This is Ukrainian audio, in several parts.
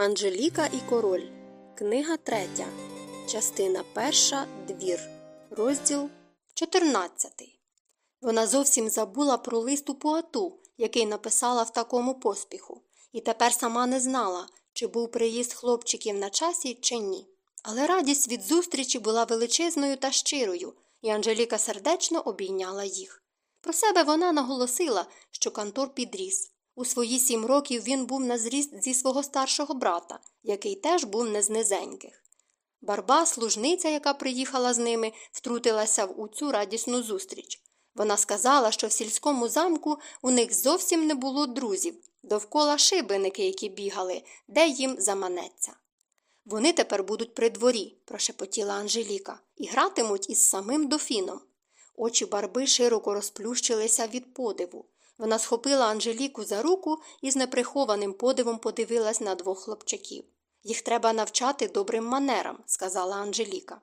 Анжеліка і король. Книга третя. Частина перша. Двір. Розділ 14. Вона зовсім забула про лист у Пуату, який написала в такому поспіху, і тепер сама не знала, чи був приїзд хлопчиків на часі, чи ні. Але радість від зустрічі була величезною та щирою, і Анжеліка сердечно обійняла їх. Про себе вона наголосила, що Кантор підріс. У свої сім років він був на зріст зі свого старшого брата, який теж був не з низеньких. Барба, служниця, яка приїхала з ними, втрутилася в у цю радісну зустріч. Вона сказала, що в сільському замку у них зовсім не було друзів, довкола шибеники, які бігали, де їм заманеться. Вони тепер будуть при дворі, прошепотіла Анжеліка, і гратимуть із самим дофіном. Очі барби широко розплющилися від подиву. Вона схопила Анжеліку за руку і з неприхованим подивом подивилась на двох хлопчаків. Їх треба навчати добрим манерам, сказала Анжеліка.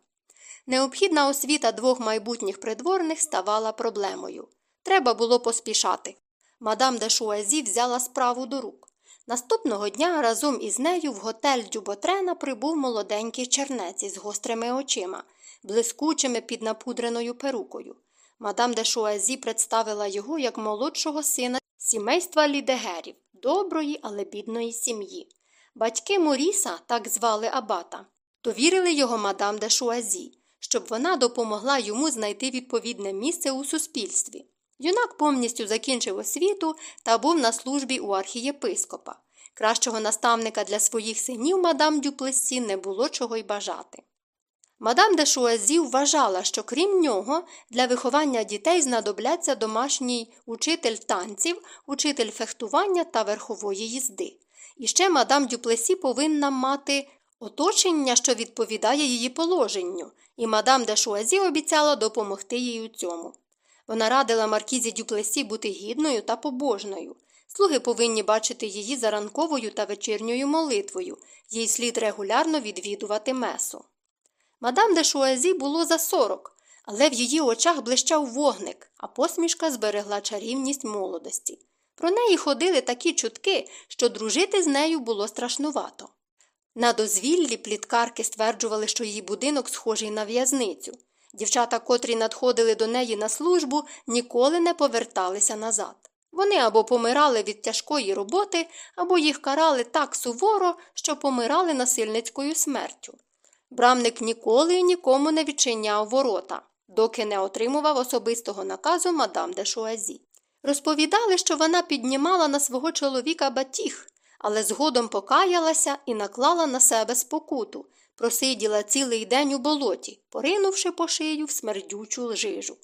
Необхідна освіта двох майбутніх придворних ставала проблемою. Треба було поспішати. Мадам де Шуазі взяла справу до рук. Наступного дня разом із нею в готель Дюботрена прибув молоденький чернець із гострими очима, блискучими під напудреною перукою. Мадам де Шуазі представила його як молодшого сина сімейства лідегерів, доброї, але бідної сім'ї. Батьки Моріса, так звали Абата, довірили його мадам де Шуазі, щоб вона допомогла йому знайти відповідне місце у суспільстві. Юнак повністю закінчив освіту та був на службі у архієпископа. Кращого наставника для своїх синів мадам Дюплесі не було чого й бажати. Мадам де Шуазі вважала, що крім нього, для виховання дітей знадобляться домашній учитель танців, учитель фехтування та верхової їзди. І ще мадам Дюплесі повинна мати оточення, що відповідає її положенню, і мадам де Шуазі обіцяла допомогти їй у цьому. Вона радила Маркізі Дюплесі бути гідною та побожною. Слуги повинні бачити її за ранковою та вечірньою молитвою, їй слід регулярно відвідувати месу. Мадам де Шуазі було за сорок, але в її очах блищав вогник, а посмішка зберегла чарівність молодості. Про неї ходили такі чутки, що дружити з нею було страшнувато. На дозвіллі пліткарки стверджували, що її будинок схожий на в'язницю. Дівчата, котрі надходили до неї на службу, ніколи не поверталися назад. Вони або помирали від тяжкої роботи, або їх карали так суворо, що помирали насильницькою смертю. Брамник ніколи і нікому не відчиняв ворота, доки не отримував особистого наказу мадам де Шуазі. Розповідали, що вона піднімала на свого чоловіка батіг, але згодом покаялася і наклала на себе спокуту, просиділа цілий день у болоті, поринувши по шию в смердючу лжижу.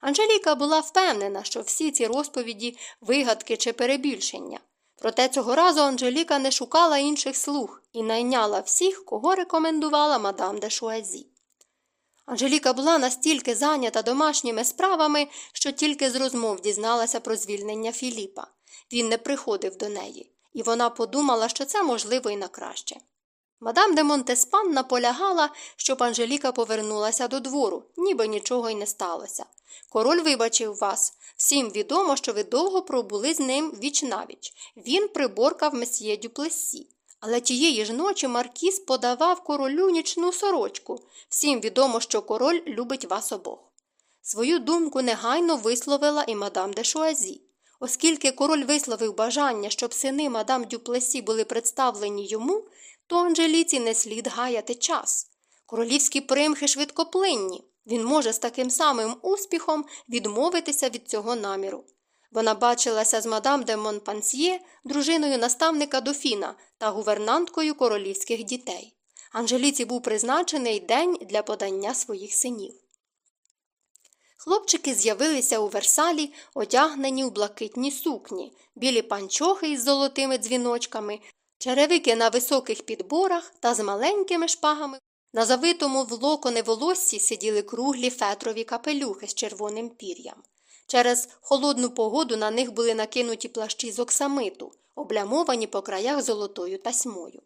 Анжеліка була впевнена, що всі ці розповіді вигадки чи перебільшення. Проте цього разу Анжеліка не шукала інших слуг і найняла всіх, кого рекомендувала мадам де Шуазі. Анжеліка була настільки зайнята домашніми справами, що тільки з розмов дізналася про звільнення Філіпа. Він не приходив до неї, і вона подумала, що це можливо і на краще. Мадам де Монтеспан наполягала, щоб Анжеліка повернулася до двору, ніби нічого й не сталося. Король вибачив вас. Всім відомо, що ви довго пробули з ним віч навіч. Він приборкав месьє Дюплесі. Але тієї ж ночі Маркіз подавав королю нічну сорочку. Всім відомо, що король любить вас обох. Свою думку негайно висловила і мадам де Шуазі. Оскільки король висловив бажання, щоб сини мадам Дюплесі були представлені йому, то Анжеліці не слід гаяти час. Королівські примхи швидкоплинні. Він може з таким самим успіхом відмовитися від цього наміру. Вона бачилася з мадам де Монпансьє, дружиною наставника дофіна та гувернанткою королівських дітей. Анжеліці був призначений день для подання своїх синів. Хлопчики з'явилися у Версалі, одягнені у блакитні сукні, білі панчохи із золотими дзвіночками, черевики на високих підборах та з маленькими шпагами. На завитому в локони волоссі сиділи круглі фетрові капелюхи з червоним пір'ям. Через холодну погоду на них були накинуті плащі з оксамиту, облямовані по краях золотою тасьмою.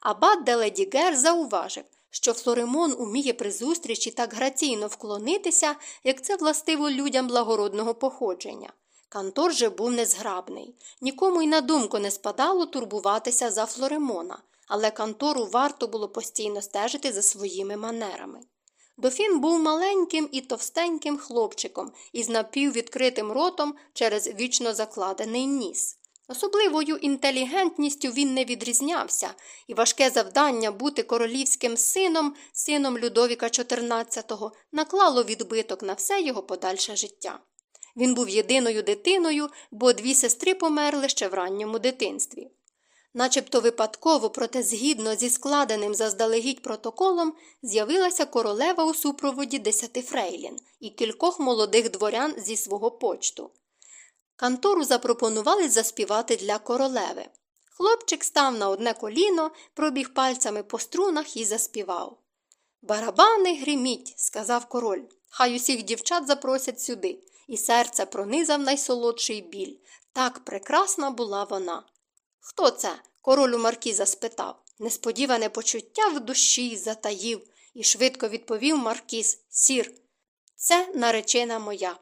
Абат де Ледігер зауважив, що Флоремон уміє при зустрічі так граційно вклонитися, як це властиво людям благородного походження. Кантор же був незграбний. Нікому й на думку не спадало турбуватися за Флоремона, але кантору варто було постійно стежити за своїми манерами. Дофін був маленьким і товстеньким хлопчиком із напіввідкритим ротом через вічно закладений ніс. Особливою інтелігентністю він не відрізнявся, і важке завдання бути королівським сином, сином Людовіка XIV, наклало відбиток на все його подальше життя. Він був єдиною дитиною, бо дві сестри померли ще в ранньому дитинстві. Начебто випадково, проте згідно зі складеним заздалегідь протоколом, з'явилася королева у супроводі десяти фрейлін і кількох молодих дворян зі свого почту. Кантору запропонували заспівати для королеви. Хлопчик став на одне коліно, пробіг пальцями по струнах і заспівав. Барабани гриміть, сказав король. Хай усіх дівчат запросять сюди, і серце пронизав найсолодший біль. Так прекрасна була вона. Хто це? король у Маркіза спитав. Несподіване почуття в душі затаїв, і швидко відповів Маркіз Сір. Це наречена моя.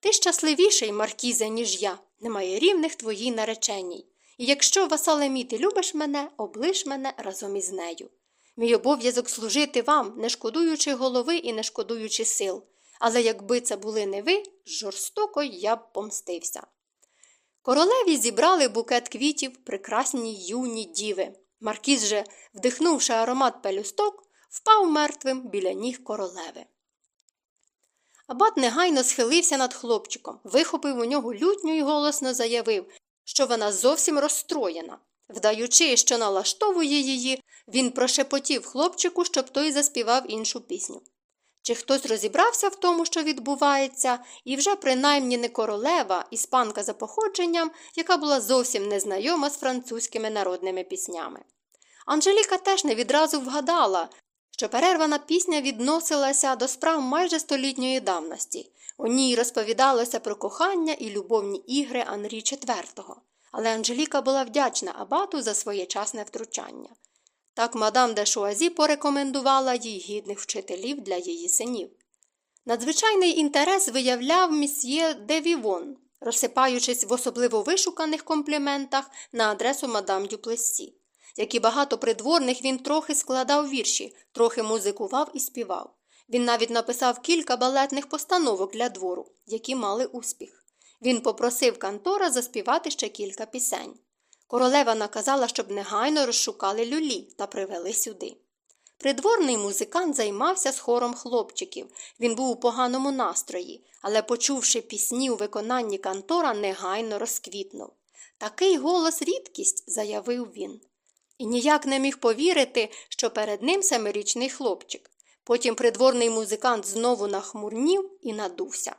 Ти щасливіший, Маркізе, ніж я, немає рівних твоїй нареченій. І якщо, васале мій, ти любиш мене, облиш мене разом із нею. Мій обов'язок служити вам, не шкодуючи голови і не шкодуючи сил. Але якби це були не ви, жорстоко я б помстився. Королеві зібрали букет квітів прекрасні юні діви. Маркіз же, вдихнувши аромат пелюсток, впав мертвим біля ніг королеви. Абат негайно схилився над хлопчиком, вихопив у нього лютню і голосно заявив, що вона зовсім розстроєна. Вдаючи, що налаштовує її, він прошепотів хлопчику, щоб той заспівав іншу пісню. Чи хтось розібрався в тому, що відбувається, і вже принаймні не королева, іспанка за походженням, яка була зовсім незнайома з французькими народними піснями. Анжеліка теж не відразу вгадала, що перервана пісня відносилася до справ майже столітньої давності. У ній розповідалося про кохання і любовні ігри Анрі IV. Але Анжеліка була вдячна Абату за своєчасне втручання. Так мадам де Шуазі порекомендувала їй гідних вчителів для її синів. Надзвичайний інтерес виявляв місьє де Вівон, розсипаючись в особливо вишуканих компліментах на адресу мадам Дюплесі. Як і багато придворних, він трохи складав вірші, трохи музикував і співав. Він навіть написав кілька балетних постановок для двору, які мали успіх. Він попросив Кантора заспівати ще кілька пісень. Королева наказала, щоб негайно розшукали люлі та привели сюди. Придворний музикант займався з хором хлопчиків. Він був у поганому настрої, але, почувши пісні у виконанні Кантора, негайно розквітнув. Такий голос рідкість, заявив він. І ніяк не міг повірити, що перед ним семирічний хлопчик. Потім придворний музикант знову нахмурнів і надувся.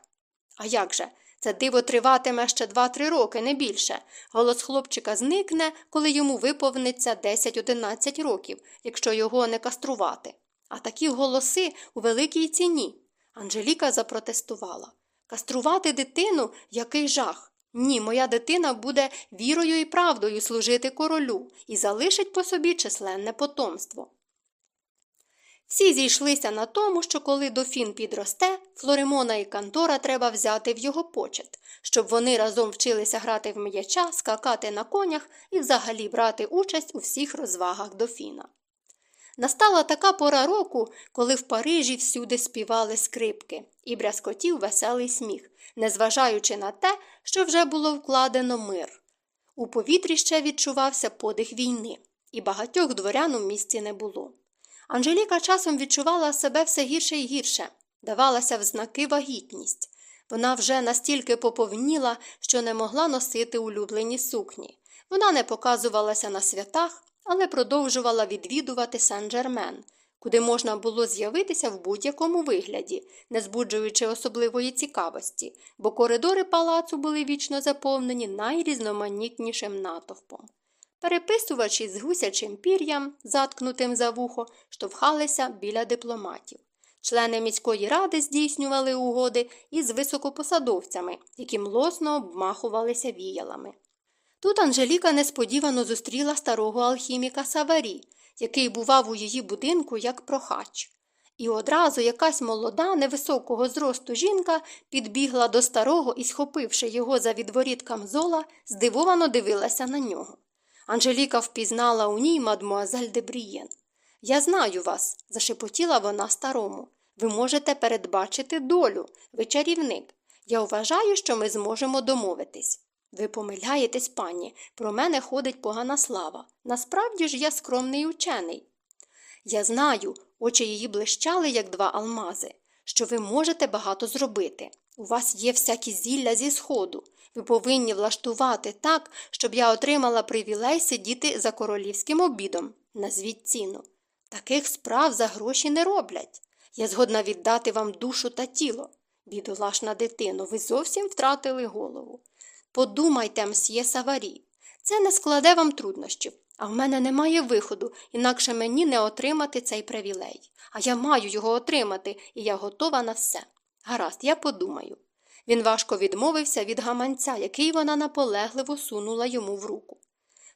А як же? Це диво триватиме ще два-три роки, не більше. Голос хлопчика зникне, коли йому виповниться 10-11 років, якщо його не каструвати. А такі голоси у великій ціні. Анжеліка запротестувала. Каструвати дитину який жах. Ні, моя дитина буде вірою і правдою служити королю і залишить по собі численне потомство. Всі зійшлися на тому, що коли дофін підросте, Флоремона і Кантора треба взяти в його почет, щоб вони разом вчилися грати в м'яча, скакати на конях і взагалі брати участь у всіх розвагах дофіна. Настала така пора року, коли в Парижі всюди співали скрипки і брязкотів веселий сміх, незважаючи на те, що вже було вкладено мир. У повітрі ще відчувався подих війни, і багатьох дворян у місті не було. Анжеліка часом відчувала себе все гірше і гірше, давалася в знаки вагітність. Вона вже настільки поповніла, що не могла носити улюблені сукні. Вона не показувалася на святах, але продовжувала відвідувати Сен-Джермен, куди можна було з'явитися в будь-якому вигляді, не збуджуючи особливої цікавості, бо коридори палацу були вічно заповнені найрізноманітнішим натовпом. Переписувачі з гусячим пір'ям, заткнутим за вухо, штовхалися біля дипломатів. Члени міської ради здійснювали угоди із високопосадовцями, які млосно обмахувалися віялами. Тут Анжеліка несподівано зустріла старого алхіміка Саварі, який бував у її будинку як прохач. І одразу якась молода, невисокого зросту жінка підбігла до старого і, схопивши його за відворіт камзола, здивовано дивилася на нього. Анжеліка впізнала у ній мадмуазель де Брієн. Я знаю вас, зашепотіла вона старому. Ви можете передбачити долю, ви чарівник. Я вважаю, що ми зможемо домовитись. Ви помиляєтесь, пані, про мене ходить погана слава. Насправді ж я скромний учений. Я знаю, очі її блищали, як два алмази, що ви можете багато зробити. У вас є всякі зілля зі сходу. Ви повинні влаштувати так, щоб я отримала привілей сидіти за королівським обідом. Назвіть ціну. Таких справ за гроші не роблять. Я згодна віддати вам душу та тіло. Бідолашна дитино, ви зовсім втратили голову. Подумайте, мсьє Саварі, це не складе вам труднощів, а в мене немає виходу, інакше мені не отримати цей привілей. А я маю його отримати, і я готова на все. Гаразд, я подумаю. Він важко відмовився від гаманця, який вона наполегливо сунула йому в руку.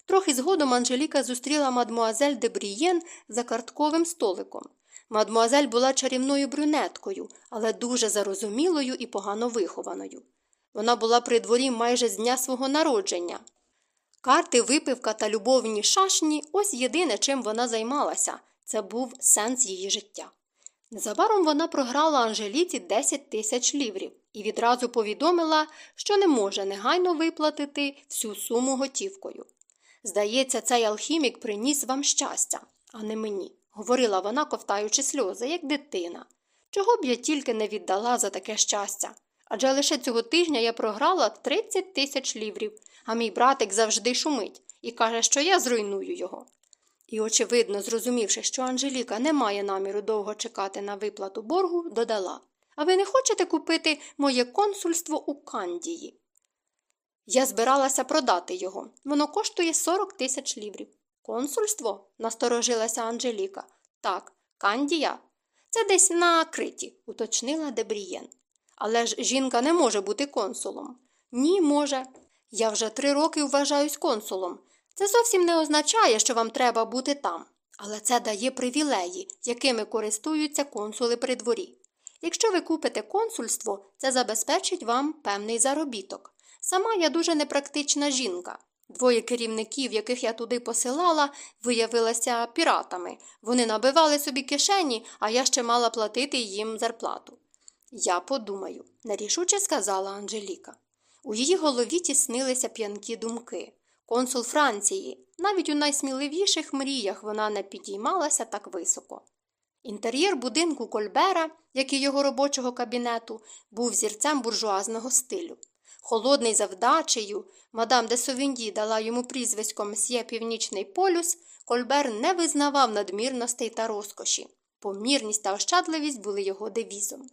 Трохи згодом Анжеліка зустріла мадмуазель де Брієн за картковим столиком. Мадмуазель була чарівною брюнеткою, але дуже зарозумілою і погано вихованою. Вона була при дворі майже з дня свого народження. Карти, випивка та любовні шашні ось єдине, чим вона займалася це був сенс її життя. Незабаром вона програла Анжеліці 10 тисяч ліврів і відразу повідомила, що не може негайно виплатити всю суму готівкою. Здається, цей алхімік приніс вам щастя, а не мені, говорила вона, ковтаючи сльози, як дитина. Чого б я тільки не віддала за таке щастя? Адже лише цього тижня я програла 30 тисяч ліврів, а мій братик завжди шумить і каже, що я зруйную його. І, очевидно, зрозумівши, що Анжеліка не має наміру довго чекати на виплату боргу, додала А ви не хочете купити моє консульство у Кандії? Я збиралася продати його. Воно коштує 40 тисяч ліврів. Консульство? насторожилася Анжеліка. Так, Кандія. Це десь на Криті, уточнила Дебрієн. Але ж жінка не може бути консулом. Ні, може. Я вже три роки вважаюсь консулом. Це зовсім не означає, що вам треба бути там. Але це дає привілеї, якими користуються консули при дворі. Якщо ви купите консульство, це забезпечить вам певний заробіток. Сама я дуже непрактична жінка. Двоє керівників, яких я туди посилала, виявилися піратами. Вони набивали собі кишені, а я ще мала платити їм зарплату. Я подумаю, нерішуче сказала Анжеліка. У її голові тіснилися п'янкі думки. Консул Франції, навіть у найсміливіших мріях вона не підіймалася так високо. Інтер'єр будинку Кольбера, як і його робочого кабінету, був зірцем буржуазного стилю. Холодний за вдачею, мадам де Совінді дала йому прізвисько Мсьє Північний полюс, Кольбер не визнавав надмірностей та розкоші. Помірність та ощадливість були його девізом.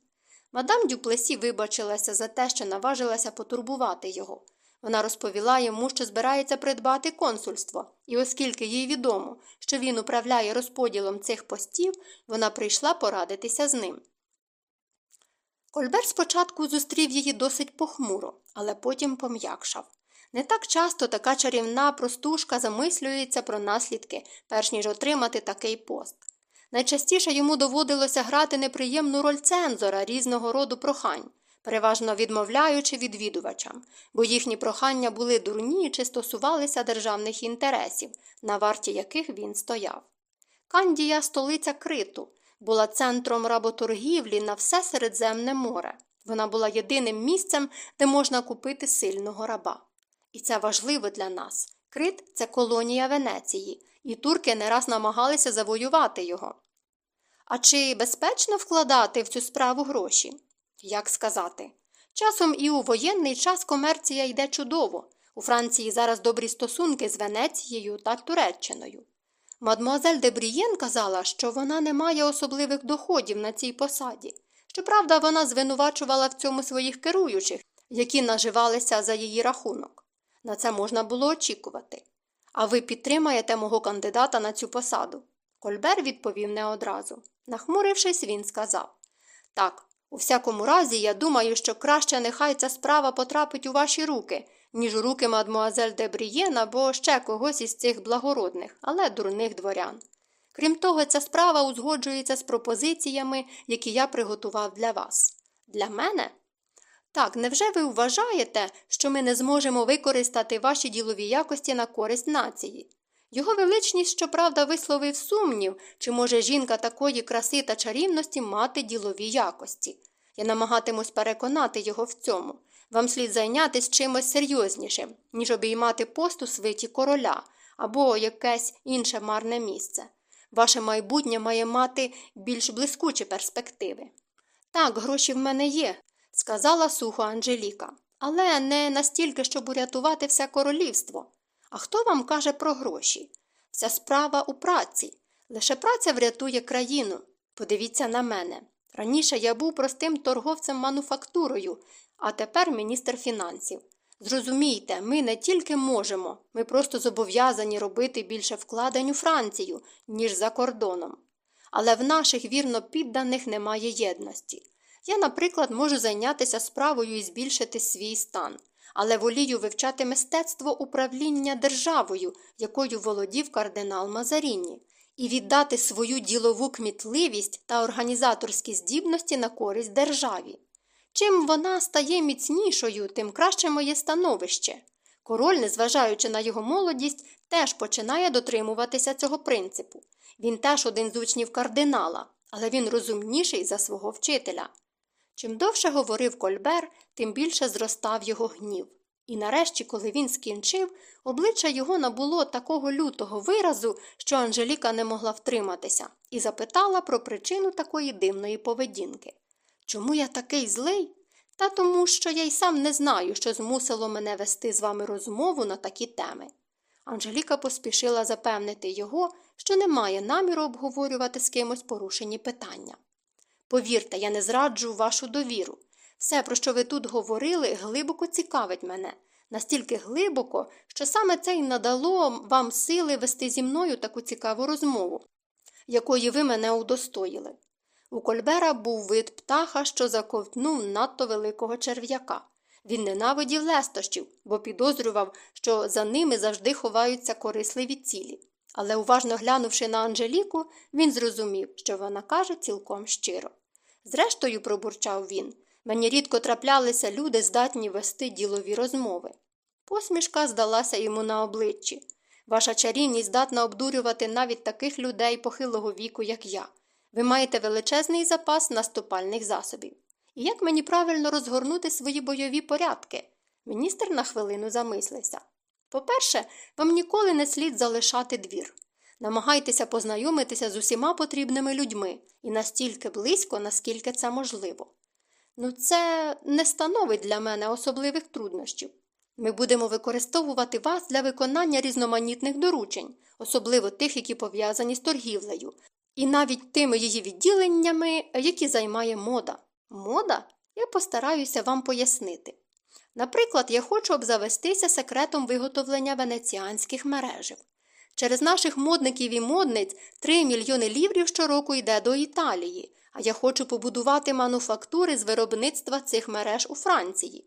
Мадам Дюплесі вибачилася за те, що наважилася потурбувати його. Вона розповіла йому, що збирається придбати консульство, і оскільки їй відомо, що він управляє розподілом цих постів, вона прийшла порадитися з ним. Кольбер спочатку зустрів її досить похмуро, але потім пом'якшав. Не так часто така чарівна простушка замислюється про наслідки, перш ніж отримати такий пост. Найчастіше йому доводилося грати неприємну роль цензора різного роду прохань, переважно відмовляючи відвідувачам, бо їхні прохання були дурні чи стосувалися державних інтересів, на варті яких він стояв. Кандія, столиця криту, була центром работоргівлі на все Середземне море. Вона була єдиним місцем, де можна купити сильного раба. І це важливо для нас. Крит це колонія Венеції, і турки не раз намагалися завоювати його. А чи безпечно вкладати в цю справу гроші? Як сказати? Часом і у воєнний час комерція йде чудово. У Франції зараз добрі стосунки з Венецією та Туреччиною. Мадмуазель де Брієн казала, що вона не має особливих доходів на цій посаді. Щоправда, вона звинувачувала в цьому своїх керуючих, які наживалися за її рахунок. На це можна було очікувати. А ви підтримаєте мого кандидата на цю посаду? Кольбер відповів не одразу. Нахмурившись, він сказав Так, у всякому разі, я думаю, що краще нехай ця справа потрапить у ваші руки, ніж у руки мадмуазель де Брієн або ще когось із цих благородних, але дурних дворян. Крім того, ця справа узгоджується з пропозиціями, які я приготував для вас. Для мене? Так, невже ви вважаєте, що ми не зможемо використати ваші ділові якості на користь нації? Його величність, щоправда, висловив сумнів, чи може жінка такої краси та чарівності мати ділові якості. Я намагатимусь переконати його в цьому. Вам слід зайнятися чимось серйознішим, ніж обіймати пост у свиті короля або якесь інше марне місце. Ваше майбутнє має мати більш блискучі перспективи. Так, гроші в мене є, сказала сухо Анжеліка, але не настільки, щоб урятувати все королівство. А хто вам каже про гроші? Вся справа у праці. Лише праця врятує країну. Подивіться на мене. Раніше я був простим торговцем мануфактурою, а тепер міністр фінансів. Зрозумійте, ми не тільки можемо, ми просто зобов'язані робити більше вкладень у Францію, ніж за кордоном. Але в наших вірно підданих немає єдності. Я, наприклад, можу зайнятися справою і збільшити свій стан, але волію вивчати мистецтво управління державою, якою володів кардинал Мазаріні, і віддати свою ділову кмітливість та організаторські здібності на користь державі. Чим вона стає міцнішою, тим краще моє становище. Король, незважаючи на його молодість, теж починає дотримуватися цього принципу. Він теж один з учнів кардинала, але він розумніший за свого вчителя. Чим довше говорив Кольбер, тим більше зростав його гнів. І нарешті, коли він скінчив, обличчя його набуло такого лютого виразу, що Анжеліка не могла втриматися, і запитала про причину такої дивної поведінки. Чому я такий злий? Та тому, що я й сам не знаю, що змусило мене вести з вами розмову на такі теми. Анжеліка поспішила запевнити його, що не має наміру обговорювати з кимось порушені питання. Повірте, я не зраджу вашу довіру. Все, про що ви тут говорили, глибоко цікавить мене, настільки глибоко, що саме це й надало вам сили вести зі мною таку цікаву розмову, якої ви мене удостоїли. У Кольбера був вид птаха, що заковтнув надто великого черв'яка. Він ненавидів лестощів, бо підозрював, що за ними завжди ховаються корисливі цілі. Але, уважно глянувши на Анжеліку, він зрозумів, що вона каже цілком щиро. Зрештою, пробурчав він, мені рідко траплялися люди, здатні вести ділові розмови. Посмішка здалася йому на обличчі. Ваша чарівність здатна обдурювати навіть таких людей похилого віку, як я. Ви маєте величезний запас наступальних засобів. І як мені правильно розгорнути свої бойові порядки? Міністр на хвилину замислився. По-перше, вам ніколи не слід залишати двір. Намагайтеся познайомитися з усіма потрібними людьми і настільки близько, наскільки це можливо. Ну, це не становить для мене особливих труднощів. Ми будемо використовувати вас для виконання різноманітних доручень, особливо тих, які пов'язані з торгівлею, і навіть тими її відділеннями, які займає мода. Мода? Я постараюся вам пояснити. Наприклад, я хочу обзавестися секретом виготовлення венеціанських мережів. Через наших модників і модниць 3 мільйони ліврів щороку йде до Італії, а я хочу побудувати мануфактури з виробництва цих мереж у Франції.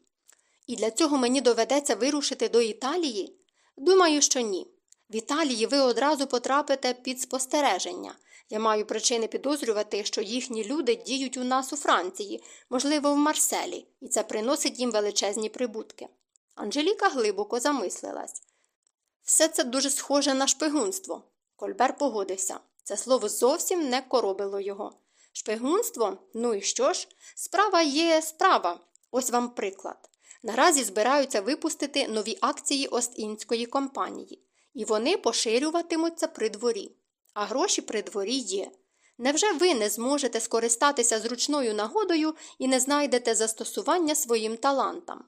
І для цього мені доведеться вирушити до Італії? Думаю, що ні. В Італії ви одразу потрапите під спостереження. Я маю причини підозрювати, що їхні люди діють у нас у Франції, можливо, в Марселі, і це приносить їм величезні прибутки. Анжеліка глибоко замислилась. Все це дуже схоже на шпигунство. Кольбер погодився. Це слово зовсім не коробило його. Шпигунство? Ну і що ж? Справа є справа. Ось вам приклад. Наразі збираються випустити нові акції Ост-Індської компанії, і вони поширюватимуться при дворі. А гроші при дворі є. Невже ви не зможете скористатися зручною нагодою і не знайдете застосування своїм талантам?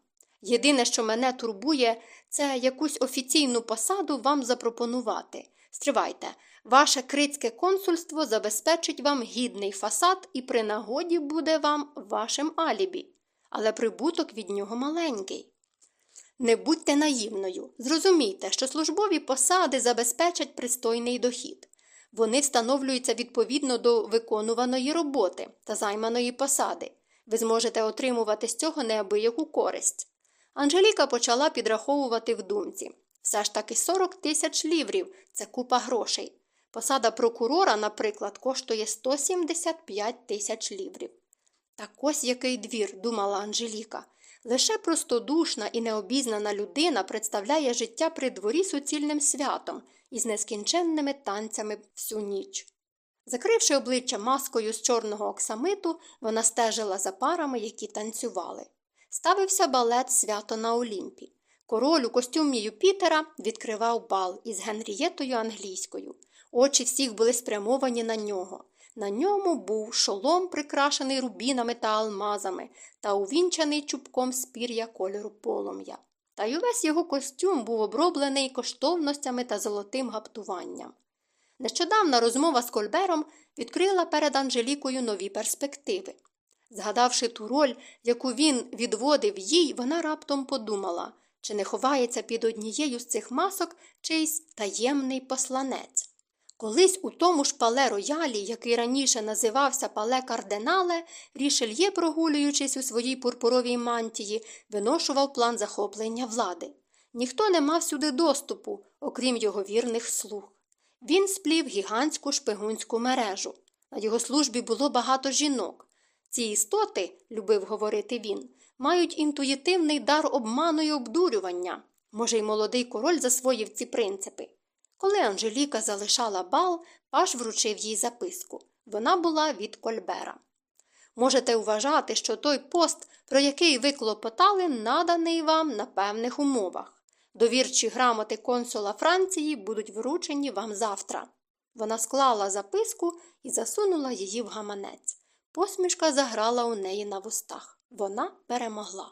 Єдине, що мене турбує, це якусь офіційну посаду вам запропонувати. Стривайте, ваше критське консульство забезпечить вам гідний фасад і при нагоді буде вам вашим алібі, але прибуток від нього маленький. Не будьте наївною. Зрозумійте, що службові посади забезпечать пристойний дохід. Вони встановлюються відповідно до виконуваної роботи та займаної посади. Ви зможете отримувати з цього неабияку користь. Анжеліка почала підраховувати в думці. Все ж таки 40 тисяч ліврів це купа грошей. Посада прокурора, наприклад, коштує 175 тисяч ліврів. Так ось який двір, думала Анжеліка. Лише простодушна і необізнана людина представляє життя при дворі суцільним святом із нескінченними танцями всю ніч. Закривши обличчя маскою з чорного оксамиту, вона стежила за парами, які танцювали. Ставився балет свято на Олімпі. Король у костюмі Юпітера відкривав бал із Генрієтою англійською. Очі всіх були спрямовані на нього. На ньому був шолом, прикрашений рубінами та алмазами, та увінчаний чубком спір'я кольору полум'я. Та й увесь його костюм був оброблений коштовностями та золотим гаптуванням. Нещодавна розмова з Кольбером відкрила перед Анжелікою нові перспективи. Згадавши ту роль, яку він відводив їй, вона раптом подумала, чи не ховається під однією з цих масок чийсь таємний посланець. Колись у тому ж пале роялі, який раніше називався пале кардинале, рішельє, прогулюючись у своїй пурпуровій мантії, виношував план захоплення влади. Ніхто не мав сюди доступу, окрім його вірних слуг. Він сплів гігантську шпигунську мережу. На його службі було багато жінок. Ці істоти, любив говорити він, мають інтуїтивний дар обману і обдурювання. Може, й молодий король засвоїв ці принципи. Коли Анжеліка залишала бал, паш вручив їй записку. Вона була від Кольбера. Можете вважати, що той пост, про який ви клопотали, наданий вам на певних умовах. Довірчі грамоти консула Франції будуть вручені вам завтра. Вона склала записку і засунула її в гаманець. Посмішка заграла у неї на вустах. Вона перемогла.